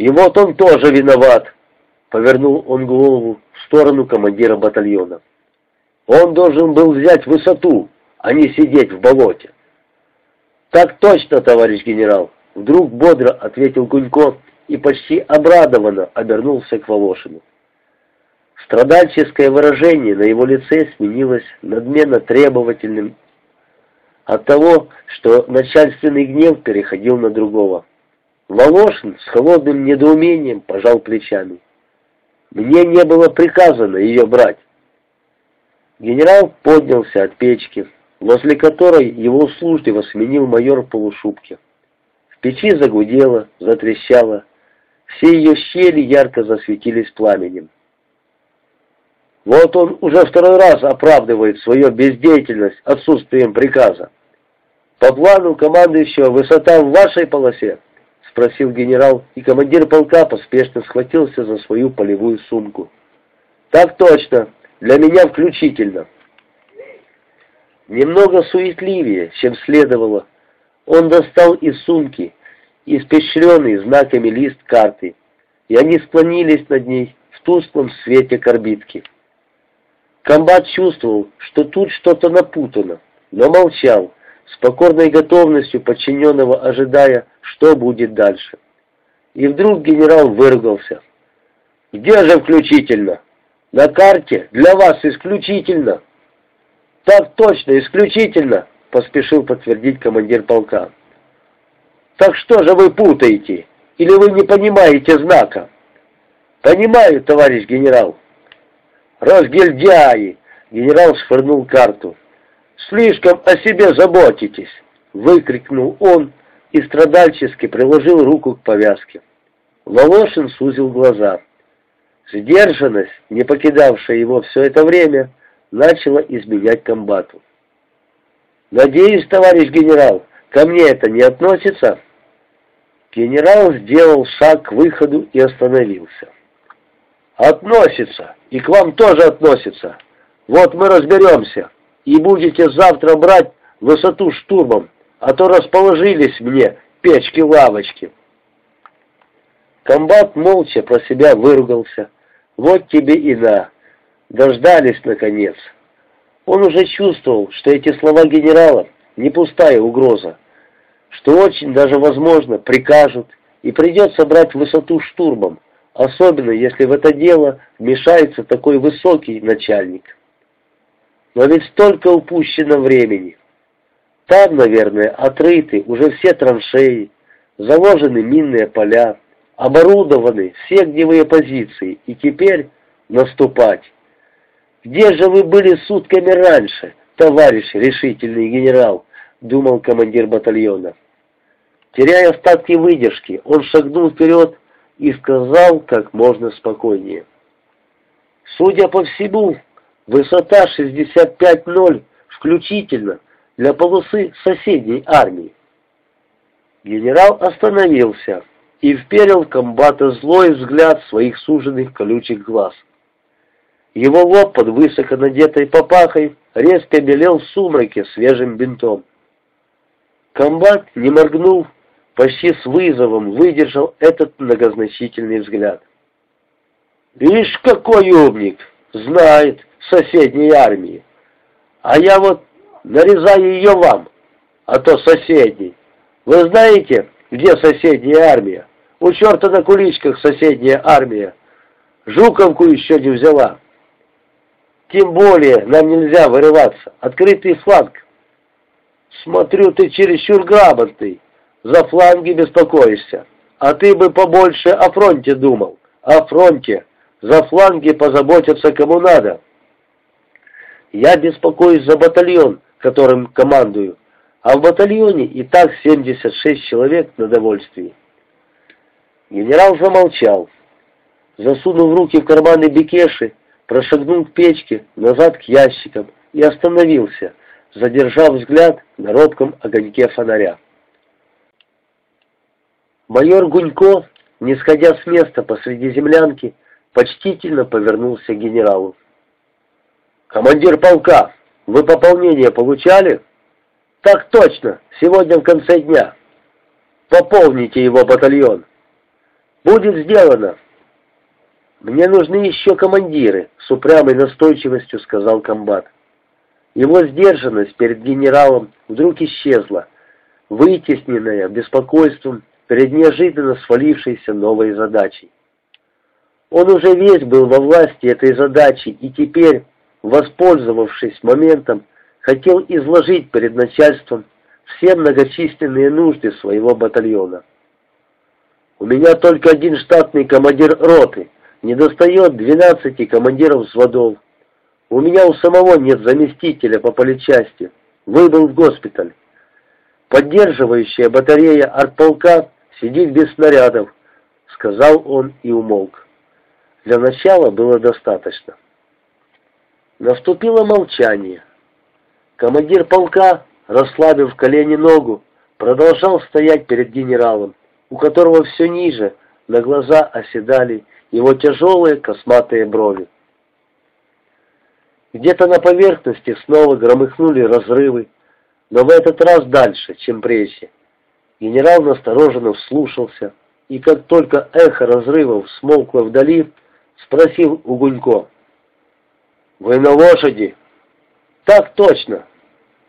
И вот он тоже виноват, повернул он голову в сторону командира батальона. Он должен был взять высоту, а не сидеть в болоте. «Так точно, товарищ генерал!» Вдруг бодро ответил Гунько и почти обрадованно обернулся к Волошину. Страдальческое выражение на его лице сменилось надменно требовательным от того, что начальственный гнев переходил на другого. Волошин с холодным недоумением пожал плечами. «Мне не было приказано ее брать». Генерал поднялся от печки, возле которой его услужливо сменил майор в полушубке. В печи загудело, затрещало, все ее щели ярко засветились пламенем. Вот он уже второй раз оправдывает свою бездеятельность отсутствием приказа. По плану командующего высота в вашей полосе? Спросил генерал, и командир полка поспешно схватился за свою полевую сумку. Так точно, для меня включительно. Немного суетливее, чем следовало, он достал из сумки испещренный знаками лист карты, и они склонились над ней в тусклом свете корбитки. Комбат чувствовал, что тут что-то напутано, но молчал, с покорной готовностью подчиненного ожидая, что будет дальше. И вдруг генерал выругался. «Где же включительно? На карте для вас исключительно!» «Так точно, исключительно!» — поспешил подтвердить командир полка. «Так что же вы путаете? Или вы не понимаете знака?» «Понимаю, товарищ генерал». «Разгильдяи!» — генерал швырнул карту. «Слишком о себе заботитесь!» — выкрикнул он и страдальчески приложил руку к повязке. Волошин сузил глаза. Сдержанность, не покидавшая его все это время, начала изменять комбату. «Надеюсь, товарищ генерал, ко мне это не относится?» Генерал сделал шаг к выходу и остановился. «Относится, и к вам тоже относится. Вот мы разберемся, и будете завтра брать высоту штурмом, а то расположились мне печки-лавочки». Комбат молча про себя выругался. «Вот тебе и на!» Дождались, наконец. Он уже чувствовал, что эти слова генерала не пустая угроза, что очень даже возможно прикажут и придется брать высоту штурмом, особенно если в это дело вмешается такой высокий начальник. Но ведь столько упущено времени. Там, наверное, отрыты уже все траншеи, заложены минные поля, оборудованы все огневые позиции, и теперь наступать. Где же вы были сутками раньше, товарищ решительный генерал, думал командир батальона. Теряя остатки выдержки, он шагнул вперед и сказал как можно спокойнее. Судя по всему, высота 65-0 включительно для полосы соседней армии. Генерал остановился и вперил комбата злой взгляд своих суженных колючих глаз. Его лоб под высоко надетой попахой резко белел в сумраке свежим бинтом. Комбат, не моргнув, почти с вызовом выдержал этот многозначительный взгляд. «Ишь, какой умник! Знает соседней армии! А я вот нарезаю ее вам, а то соседней. Вы знаете, где соседняя армия? У черта на куличках соседняя армия. Жуковку еще не взяла. Тем более нам нельзя вырываться. Открытый фланг. Смотрю, ты чересчур грамотный за фланги беспокоишься. А ты бы побольше о фронте думал. О фронте. За фланги позаботиться кому надо. Я беспокоюсь за батальон, которым командую. А в батальоне и так 76 человек на довольствии. Генерал замолчал. Засунув руки в карманы Бекеши, прошагнул к печке, назад к ящикам и остановился, задержав взгляд на робком огоньке фонаря. Майор Гунько, не сходя с места посреди землянки, почтительно повернулся к генералу. «Командир полка, вы пополнение получали?» «Так точно, сегодня в конце дня. Пополните его батальон». «Будет сделано!» «Мне нужны еще командиры», — с упрямой настойчивостью сказал комбат. Его сдержанность перед генералом вдруг исчезла, вытесненная беспокойством перед неожиданно свалившейся новой задачей. Он уже весь был во власти этой задачи и теперь, воспользовавшись моментом, хотел изложить перед начальством все многочисленные нужды своего батальона. «У меня только один штатный командир роты», не достает 12 командиров взводов. У меня у самого нет заместителя по политчасти. Выбыл в госпиталь. Поддерживающая батарея артполка сидит без снарядов, сказал он и умолк. Для начала было достаточно. Наступило молчание. Командир полка, расслабив колени ногу, продолжал стоять перед генералом, у которого все ниже на глаза оседали его тяжелые косматые брови. Где-то на поверхности снова громыхнули разрывы, но в этот раз дальше, чем прежде. Генерал настороженно вслушался, и как только эхо разрывов смолкло вдали, спросил у Гунько. «Вы на лошади?» «Так точно.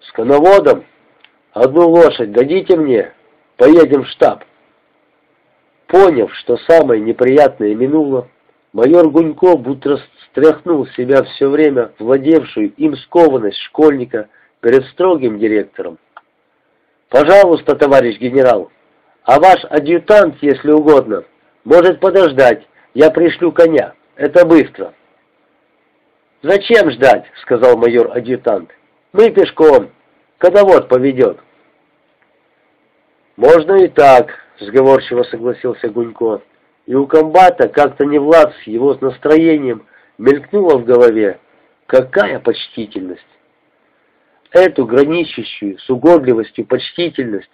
С коноводом? Одну лошадь дадите мне? Поедем в штаб». Поняв, что самое неприятное минуло, майор Гунько будто стряхнул с себя все время владевшую им скованность школьника перед строгим директором. «Пожалуйста, товарищ генерал, а ваш адъютант, если угодно, может подождать, я пришлю коня, это быстро». «Зачем ждать?» — сказал майор-адъютант. «Мы пешком, кадовод поведет». «Можно и так», — сговорчиво согласился Гунько. И у комбата как-то не влад с его настроением мелькнуло в голове. Какая почтительность! Эту граничащую с угодливостью почтительность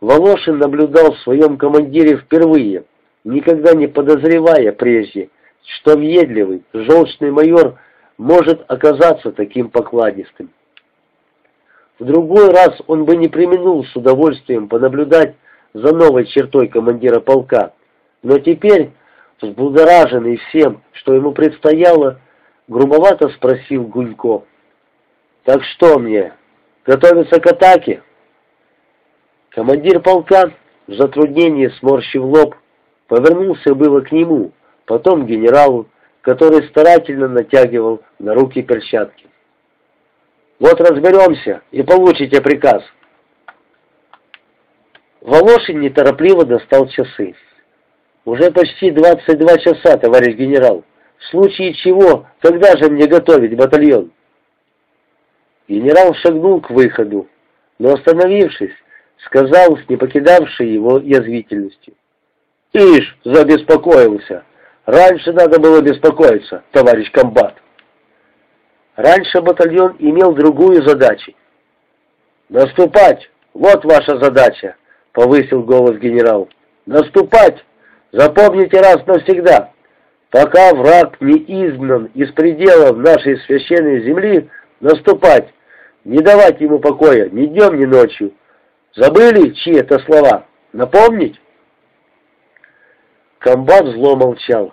Волошин наблюдал в своем командире впервые, никогда не подозревая прежде, что въедливый, желчный майор может оказаться таким покладистым. В другой раз он бы не применул с удовольствием понаблюдать за новой чертой командира полка, но теперь, взбудораженный всем, что ему предстояло, грубовато спросил Гунько. «Так что мне, готовиться к атаке?» Командир полка, в затруднении сморщив лоб, повернулся было к нему, потом к генералу, который старательно натягивал на руки перчатки. «Вот разберемся и получите приказ», Волошин неторопливо достал часы. «Уже почти 22 часа, товарищ генерал. В случае чего, когда же мне готовить батальон?» Генерал шагнул к выходу, но, остановившись, сказал с не покидавшей его язвительностью. «Ишь, забеспокоился! Раньше надо было беспокоиться, товарищ комбат!» Раньше батальон имел другую задачу. «Наступать! Вот ваша задача!» повысил голос генерал. «Наступать! Запомните раз навсегда! Пока враг не изгнан из пределов нашей священной земли, наступать! Не давать ему покоя ни днем, ни ночью! Забыли, чьи это слова? Напомнить?» Комбат зло молчал.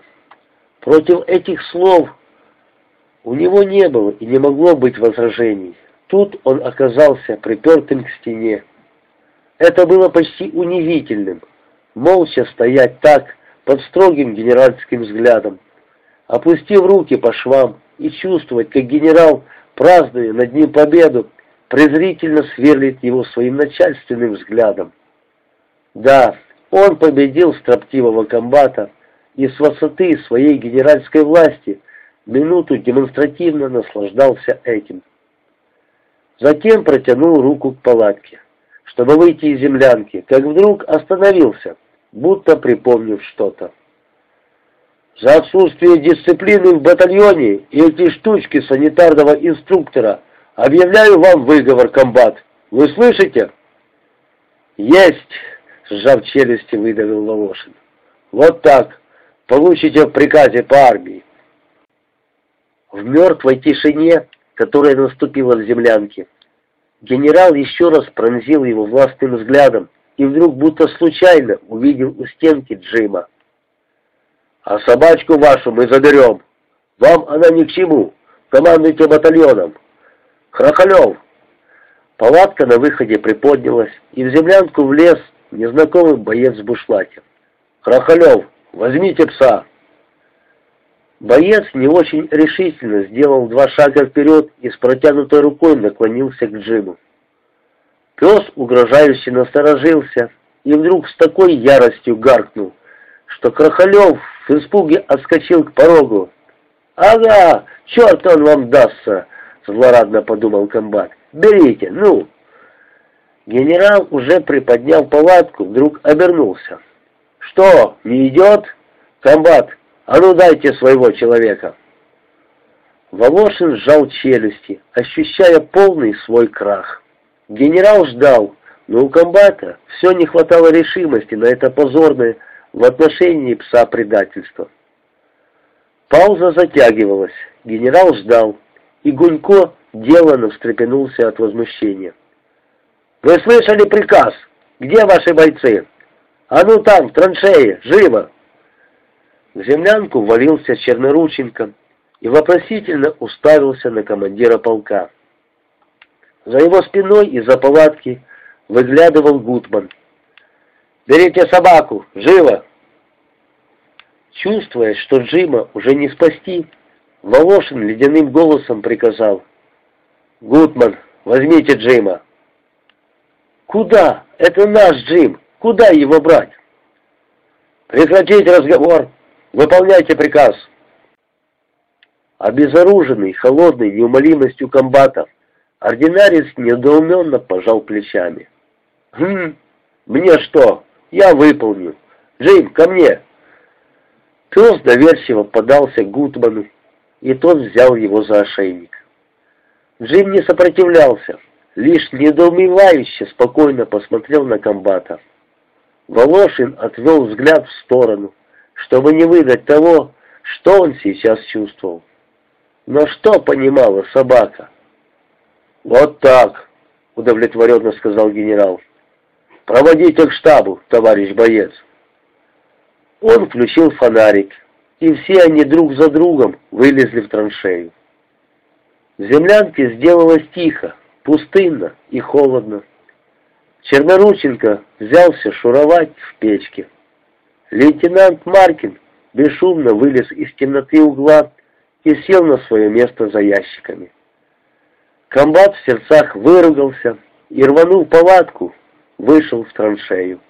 Против этих слов у него не было и не могло быть возражений. Тут он оказался припертым к стене. Это было почти унизительным, молча стоять так, под строгим генеральским взглядом, опустив руки по швам и чувствовать, как генерал, празднуя над ним победу, презрительно сверлит его своим начальственным взглядом. Да, он победил строптивого комбата и с высоты своей генеральской власти минуту демонстративно наслаждался этим. Затем протянул руку к палатке чтобы выйти из землянки, как вдруг остановился, будто припомнив что-то. За отсутствие дисциплины в батальоне и эти штучки санитарного инструктора объявляю вам выговор, комбат. Вы слышите? Есть, сжав челюсти, выдавил Волошин. Вот так. Получите в приказе по армии. В мертвой тишине, которая наступила в землянке, Генерал еще раз пронзил его властным взглядом и вдруг будто случайно увидел у стенки Джима. «А собачку вашу мы заберем. Вам она ни к чему. Командуйте батальоном. Хрохалев!» Палатка на выходе приподнялась, и в землянку влез незнакомый боец в бушлате. «Хрохалев, возьмите пса!» Боец не очень решительно сделал два шага вперед и с протянутой рукой наклонился к Джиму. Пес угрожающе насторожился и вдруг с такой яростью гаркнул, что Крахалев в испуге отскочил к порогу. «Ага, черт он вам дастся!» — злорадно подумал комбат. «Берите, ну!» Генерал, уже приподняв палатку, вдруг обернулся. «Что, не идет? Комбат, а ну дайте своего человека!» Волошин сжал челюсти, ощущая полный свой крах. Генерал ждал, но у комбата все не хватало решимости на это позорное в отношении пса предательство. Пауза затягивалась, генерал ждал, и Гунько деланно встрепенулся от возмущения. «Вы слышали приказ? Где ваши бойцы? А ну там, в траншее, живо!» В землянку ввалился Чернорученко и вопросительно уставился на командира полка. За его спиной из-за палатки выглядывал Гутман. «Берите собаку! Живо!» Чувствуя, что Джима уже не спасти, Волошин ледяным голосом приказал. «Гутман, возьмите Джима!» «Куда? Это наш Джим! Куда его брать?» «Прекратите разговор! Выполняйте приказ!» Обезоруженный, холодный неумолимостью комбата, ординарец недоуменно пожал плечами. «Хм, мне что? Я выполню. Джим, ко мне!» Пес доверчиво подался к Гутману, и тот взял его за ошейник. Джим не сопротивлялся, лишь недоумевающе спокойно посмотрел на комбата. Волошин отвел взгляд в сторону, чтобы не выдать того, что он сейчас чувствовал. Но что понимала собака? «Вот так», — удовлетворенно сказал генерал. «Проводите к штабу, товарищ боец». Он включил фонарик, и все они друг за другом вылезли в траншею. В землянке сделалось тихо, пустынно и холодно. Чернорученко взялся шуровать в печке. Лейтенант Маркин бесшумно вылез из темноты угла и сел на свое место за ящиками. Комбат в сердцах выругался и, рванув палатку, вышел в траншею.